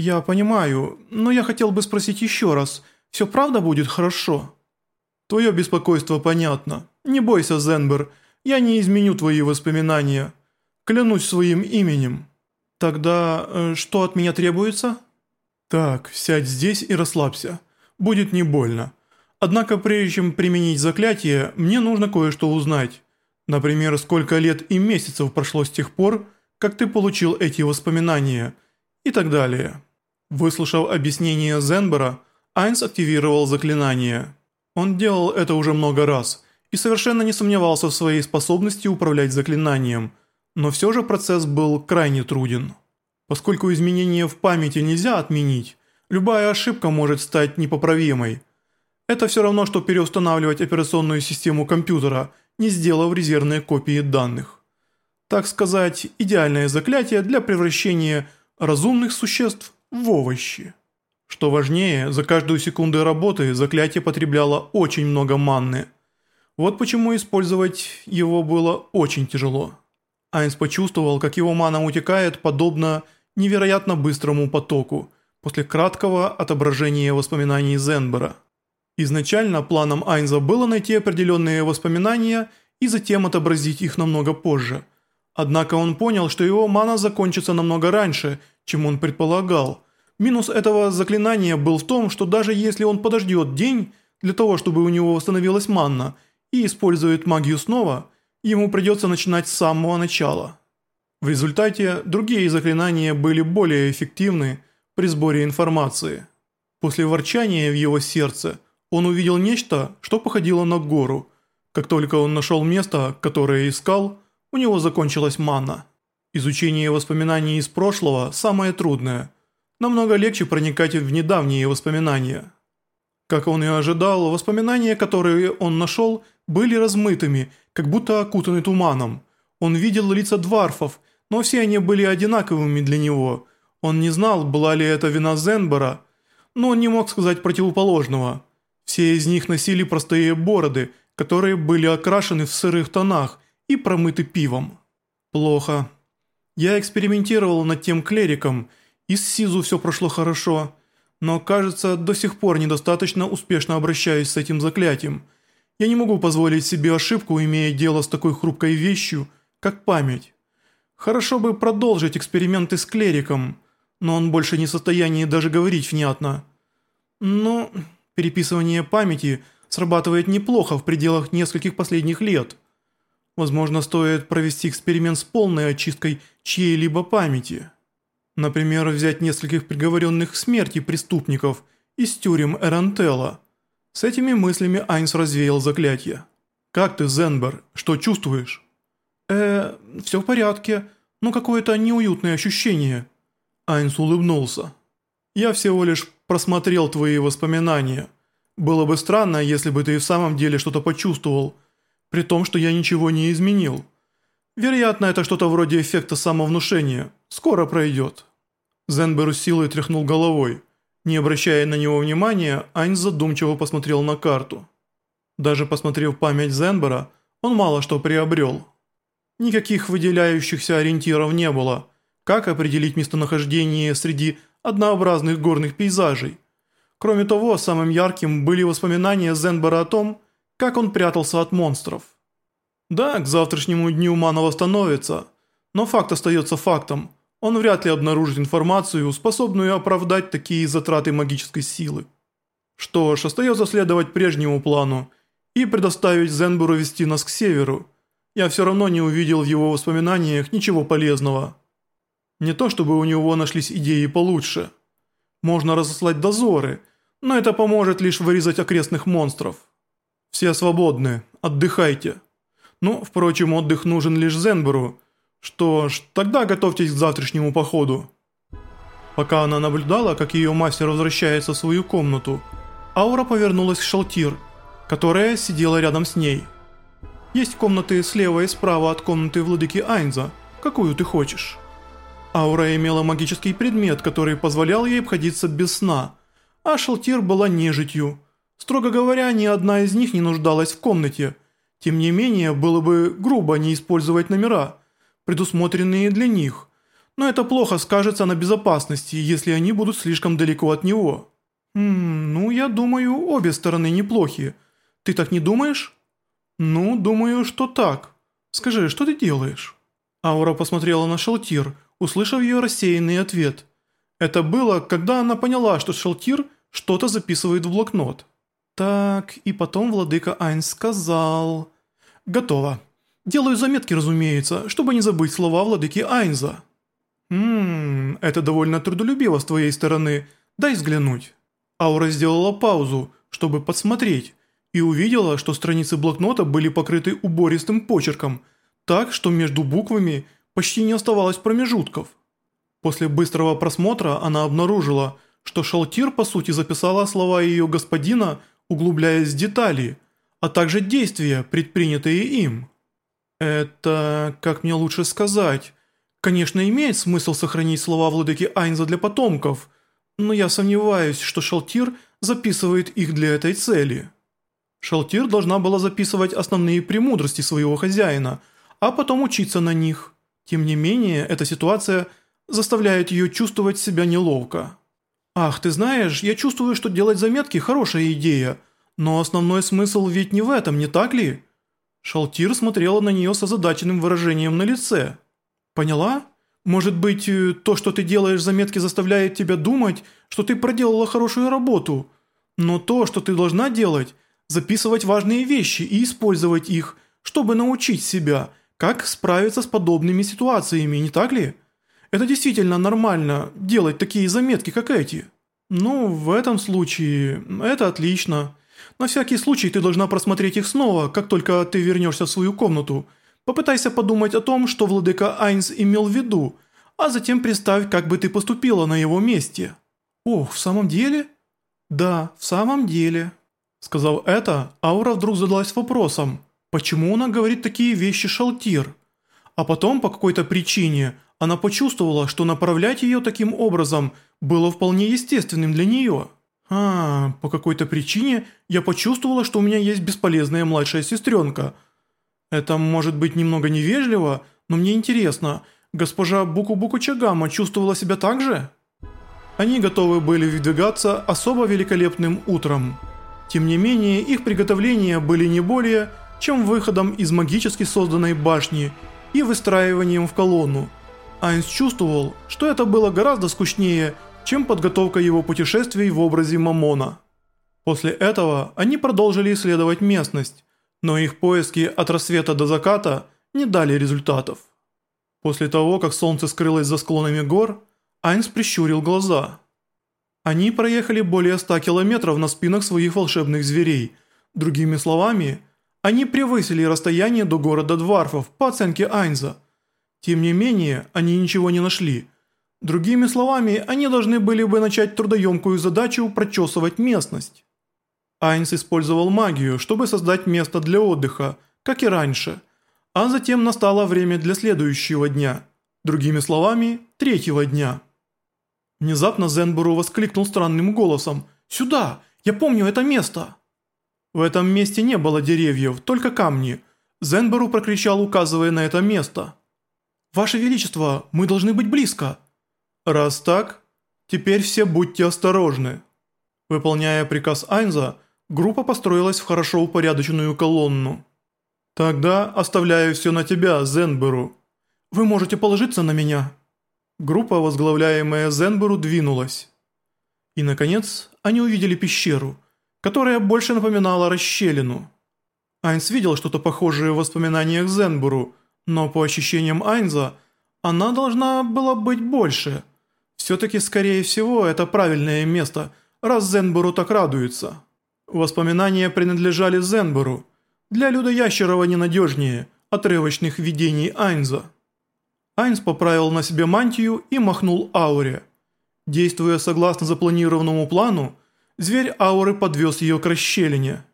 «Я понимаю, но я хотел бы спросить еще раз, все правда будет хорошо?» «Твое беспокойство понятно. Не бойся, Зенбер, я не изменю твои воспоминания. Клянусь своим именем». «Тогда э, что от меня требуется?» «Так, сядь здесь и расслабься. Будет не больно. Однако прежде чем применить заклятие, мне нужно кое-что узнать. Например, сколько лет и месяцев прошло с тех пор, как ты получил эти воспоминания и так далее». Выслушав объяснение Зенбера, Айнс активировал заклинание. Он делал это уже много раз и совершенно не сомневался в своей способности управлять заклинанием, но все же процесс был крайне труден. Поскольку изменения в памяти нельзя отменить, любая ошибка может стать непоправимой. Это все равно, что переустанавливать операционную систему компьютера, не сделав резервные копии данных. Так сказать, идеальное заклятие для превращения разумных существ в овощи. Что важнее, за каждую секунду работы заклятие потребляло очень много манны. Вот почему использовать его было очень тяжело. Айнс почувствовал, как его мана утекает, подобно невероятно быстрому потоку после краткого отображения воспоминаний Зенбера. Изначально планом Айнза было найти определенные воспоминания и затем отобразить их намного позже. Однако он понял, что его мана закончится намного раньше, чем он предполагал. Минус этого заклинания был в том, что даже если он подождет день для того, чтобы у него восстановилась манна, и использует магию снова, ему придется начинать с самого начала. В результате другие заклинания были более эффективны при сборе информации. После ворчания в его сердце он увидел нечто, что походило на гору. Как только он нашел место, которое искал, у него закончилась мана. Изучение воспоминаний из прошлого самое трудное. Намного легче проникать в недавние воспоминания. Как он и ожидал, воспоминания, которые он нашел, были размытыми, как будто окутаны туманом. Он видел лица дварфов но все они были одинаковыми для него. Он не знал, была ли это вина Зенбера, но он не мог сказать противоположного. Все из них носили простые бороды, которые были окрашены в сырых тонах и промыты пивом. Плохо. Я экспериментировал над тем клериком, и с Сизу все прошло хорошо, но, кажется, до сих пор недостаточно успешно обращаюсь с этим заклятием. Я не могу позволить себе ошибку, имея дело с такой хрупкой вещью, как память. Хорошо бы продолжить эксперименты с клериком, но он больше не в состоянии даже говорить внятно. Но переписывание памяти срабатывает неплохо в пределах нескольких последних лет. Возможно, стоит провести эксперимент с полной очисткой чьей-либо памяти. Например, взять нескольких приговоренных к смерти преступников из тюрем Эрантелла. С этими мыслями Айнс развеял заклятие. «Как ты, Зенбер? Что чувствуешь?» «Э, все в порядке, но какое-то неуютное ощущение». Айнс улыбнулся. «Я всего лишь просмотрел твои воспоминания. Было бы странно, если бы ты в самом деле что-то почувствовал, при том, что я ничего не изменил. Вероятно, это что-то вроде эффекта самовнушения. Скоро пройдет». Зенберу силой тряхнул головой. Не обращая на него внимания, Айнс задумчиво посмотрел на карту. Даже посмотрев память Зенбера, он мало что приобрел. Никаких выделяющихся ориентиров не было. Как определить местонахождение среди однообразных горных пейзажей? Кроме того, самым ярким были воспоминания Зенбера о том, как он прятался от монстров. Да, к завтрашнему дню Мана восстановится, но факт остается фактом. Он вряд ли обнаружит информацию, способную оправдать такие затраты магической силы. Что ж, остается следовать прежнему плану и предоставить Зенберу вести нас к северу – я все равно не увидел в его воспоминаниях ничего полезного. Не то чтобы у него нашлись идеи получше. Можно разослать дозоры, но это поможет лишь вырезать окрестных монстров. Все свободны, отдыхайте. Ну, впрочем, отдых нужен лишь Зенберу. Что ж, тогда готовьтесь к завтрашнему походу. Пока она наблюдала, как ее мастер возвращается в свою комнату, Аура повернулась к Шалтир, которая сидела рядом с ней. Есть комнаты слева и справа от комнаты владыки Айнза. Какую ты хочешь?» Аура имела магический предмет, который позволял ей обходиться без сна, а Шалтир была нежитью. Строго говоря, ни одна из них не нуждалась в комнате. Тем не менее, было бы грубо не использовать номера, предусмотренные для них. но это плохо скажется на безопасности, если они будут слишком далеко от него. «Хм, ну я думаю, обе стороны неплохие. Ты так не думаешь?» «Ну, думаю, что так. Скажи, что ты делаешь?» Аура посмотрела на Шалтир, услышав ее рассеянный ответ. Это было, когда она поняла, что Шалтир что-то записывает в блокнот. Так, и потом владыка Айнс сказал... «Готово. Делаю заметки, разумеется, чтобы не забыть слова владыки Айнза». «Ммм, это довольно трудолюбиво с твоей стороны. Дай взглянуть». Аура сделала паузу, чтобы подсмотреть, и увидела, что страницы блокнота были покрыты убористым почерком, так, что между буквами почти не оставалось промежутков. После быстрого просмотра она обнаружила, что Шалтир по сути записала слова ее господина, углубляясь в детали, а также действия, предпринятые им. Это, как мне лучше сказать, конечно имеет смысл сохранить слова владыки Айнза для потомков, но я сомневаюсь, что Шалтир записывает их для этой цели. Шалтир должна была записывать основные премудрости своего хозяина, а потом учиться на них. Тем не менее, эта ситуация заставляет ее чувствовать себя неловко. «Ах, ты знаешь, я чувствую, что делать заметки – хорошая идея, но основной смысл ведь не в этом, не так ли?» Шалтир смотрела на нее с озадаченным выражением на лице. «Поняла? Может быть, э, то, что ты делаешь заметки, заставляет тебя думать, что ты проделала хорошую работу, но то, что ты должна делать – записывать важные вещи и использовать их, чтобы научить себя, как справиться с подобными ситуациями, не так ли? Это действительно нормально, делать такие заметки, как эти. Ну, в этом случае, это отлично. На всякий случай ты должна просмотреть их снова, как только ты вернешься в свою комнату. Попытайся подумать о том, что владыка Айнс имел в виду, а затем представь, как бы ты поступила на его месте. Ох, в самом деле? Да, в самом деле. Сказав это, Аура вдруг задалась вопросом, почему она говорит такие вещи Шалтир? А потом, по какой-то причине, она почувствовала, что направлять ее таким образом было вполне естественным для нее. А, по какой-то причине я почувствовала, что у меня есть бесполезная младшая сестренка. Это может быть немного невежливо, но мне интересно, госпожа Буку-Буку Чагама чувствовала себя так же? Они готовы были выдвигаться особо великолепным утром. Тем не менее, их приготовления были не более, чем выходом из магически созданной башни и выстраиванием в колонну. Айнс чувствовал, что это было гораздо скучнее, чем подготовка его путешествий в образе Мамона. После этого они продолжили исследовать местность, но их поиски от рассвета до заката не дали результатов. После того, как солнце скрылось за склонами гор, Айнс прищурил глаза – они проехали более 100 километров на спинах своих волшебных зверей. Другими словами, они превысили расстояние до города Дварфов по оценке Айнза. Тем не менее, они ничего не нашли. Другими словами, они должны были бы начать трудоемкую задачу прочесывать местность. Айнс использовал магию, чтобы создать место для отдыха, как и раньше. А затем настало время для следующего дня. Другими словами, третьего дня. Внезапно Зенбуру воскликнул странным голосом. «Сюда! Я помню это место!» В этом месте не было деревьев, только камни. Зенбуру прокричал, указывая на это место. «Ваше Величество, мы должны быть близко!» «Раз так, теперь все будьте осторожны!» Выполняя приказ Айнза, группа построилась в хорошо упорядоченную колонну. «Тогда оставляю все на тебя, Зенберу. Вы можете положиться на меня?» Группа, возглавляемая Зенберу, двинулась. И, наконец, они увидели пещеру, которая больше напоминала расщелину. Айнс видел что-то похожее в воспоминаниях Зенбуру, но по ощущениям Айнза, она должна была быть больше. Все-таки, скорее всего, это правильное место, раз Зенбуру так радуется. Воспоминания принадлежали Зенбуру. Для Люда Ящерова ненадежнее отрывочных видений Айнза. Айнс поправил на себе мантию и махнул ауре. Действуя согласно запланированному плану, зверь ауры подвез ее к расщелине –